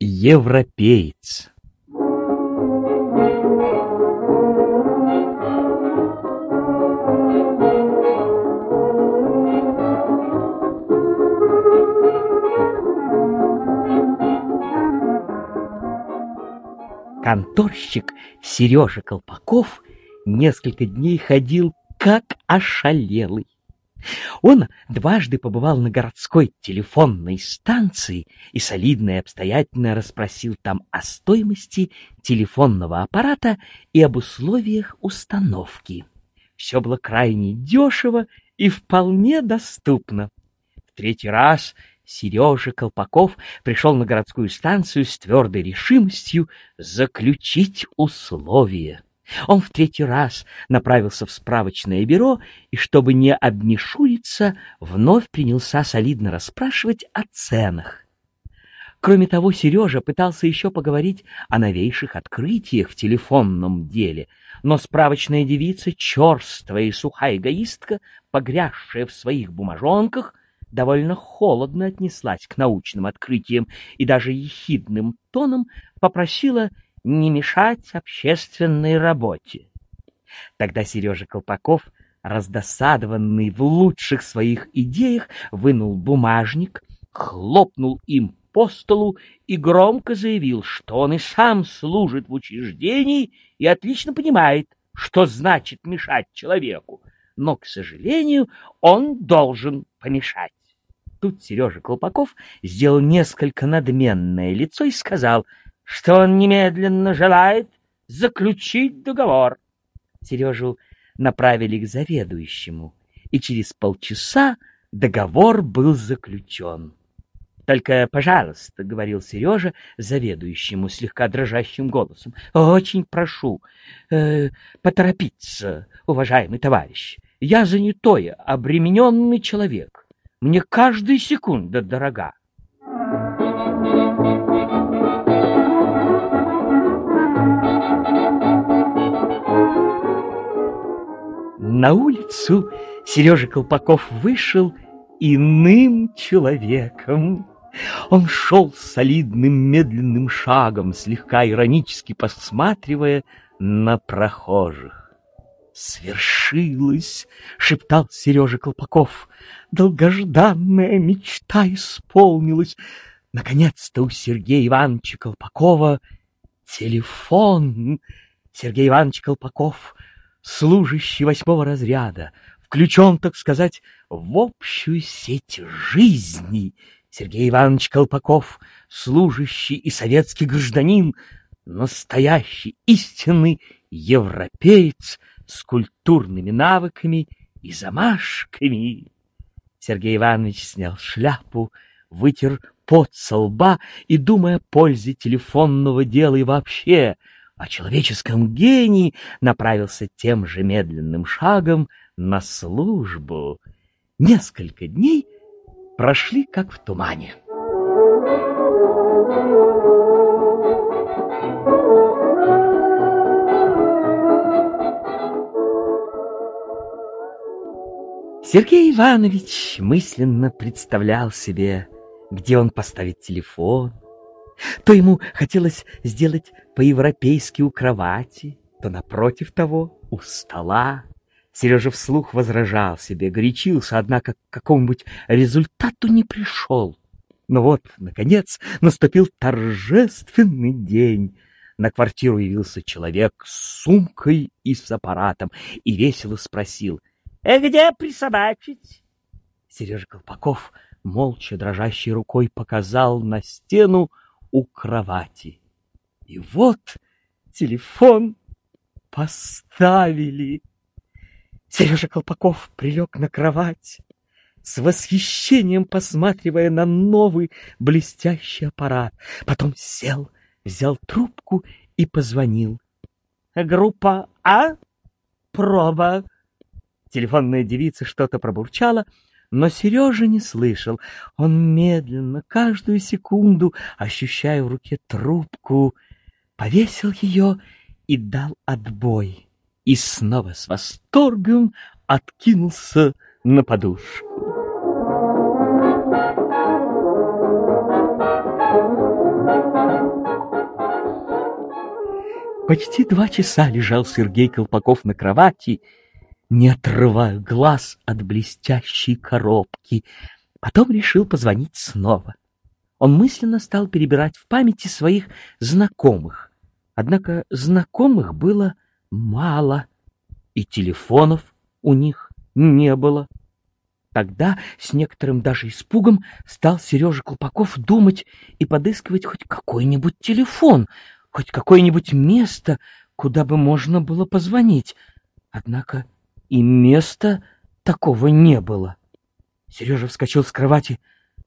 Европеец. Конторщик Сережа Колпаков несколько дней ходил как ошалелый. Он дважды побывал на городской телефонной станции и солидно и обстоятельно расспросил там о стоимости телефонного аппарата и об условиях установки. Все было крайне дешево и вполне доступно. В третий раз Сережа Колпаков пришел на городскую станцию с твердой решимостью заключить условия. Он в третий раз направился в справочное бюро и, чтобы не обмешуриться, вновь принялся солидно расспрашивать о ценах. Кроме того, Сережа пытался еще поговорить о новейших открытиях в телефонном деле, но справочная девица, черствая и сухая эгоистка, погрязшая в своих бумажонках, довольно холодно отнеслась к научным открытиям и даже ехидным тоном попросила не мешать общественной работе. Тогда Сережа Колпаков, раздосадованный в лучших своих идеях, вынул бумажник, хлопнул им по столу и громко заявил, что он и сам служит в учреждении и отлично понимает, что значит мешать человеку, но, к сожалению, он должен помешать. Тут Сережа Колпаков сделал несколько надменное лицо и сказал, что он немедленно желает заключить договор. Сережу направили к заведующему, и через полчаса договор был заключен. «Только, пожалуйста», — говорил Сережа заведующему слегка дрожащим голосом, — «очень прошу э, поторопиться, уважаемый товарищ. Я занятой, обремененный человек. Мне каждая секунда дорога. На улицу Сережа Колпаков вышел иным человеком. Он шел солидным медленным шагом, слегка иронически посматривая на прохожих. «Свершилось!» — шептал Сережа Колпаков. «Долгожданная мечта исполнилась! Наконец-то у Сергея Ивановича Колпакова телефон!» Сергей Иванович Колпаков, служащий восьмого разряда, включен, так сказать, в общую сеть жизни. Сергей Иванович Колпаков, служащий и советский гражданин, настоящий истинный европеец, с культурными навыками и замашками. Сергей Иванович снял шляпу, вытер пот со лба и, думая о пользе телефонного дела и вообще о человеческом гении, направился тем же медленным шагом на службу. Несколько дней прошли как в тумане. Сергей Иванович мысленно представлял себе, где он поставит телефон. То ему хотелось сделать по-европейски у кровати, то напротив того у стола. Сережа вслух возражал себе, горячился, однако к какому-нибудь результату не пришел. Но вот, наконец, наступил торжественный день. На квартиру явился человек с сумкой и с аппаратом и весело спросил, Э, где присобачить? Сережа Колпаков молча дрожащей рукой показал на стену у кровати. И вот телефон поставили. Сережа Колпаков прилег на кровать, с восхищением посматривая на новый блестящий аппарат. Потом сел, взял трубку и позвонил. Группа А, проба. Телефонная девица что-то пробурчала, но Сережа не слышал. Он медленно, каждую секунду, ощущая в руке трубку, повесил ее и дал отбой. и снова с восторгом откинулся на подушку. Почти два часа лежал Сергей Колпаков на кровати, не отрывая глаз от блестящей коробки. Потом решил позвонить снова. Он мысленно стал перебирать в памяти своих знакомых. Однако знакомых было мало, и телефонов у них не было. Тогда с некоторым даже испугом стал Сережа Колпаков думать и подыскивать хоть какой-нибудь телефон, хоть какое-нибудь место, куда бы можно было позвонить. Однако и места такого не было. Сережа вскочил с кровати,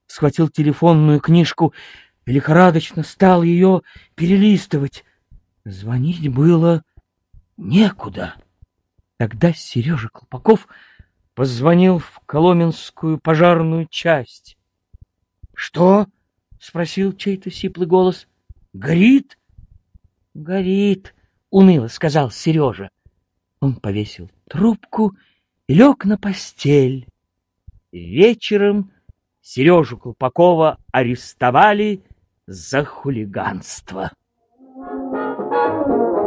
схватил телефонную книжку и лихорадочно стал ее перелистывать. Звонить было некуда. Тогда Сережа Колпаков позвонил в Коломенскую пожарную часть. — Что? — спросил чей-то сиплый голос. — Горит? — Горит, — уныло сказал Сережа. Он повесил трубку и лег на постель. Вечером Сережу Колпакова арестовали за хулиганство. Thank you.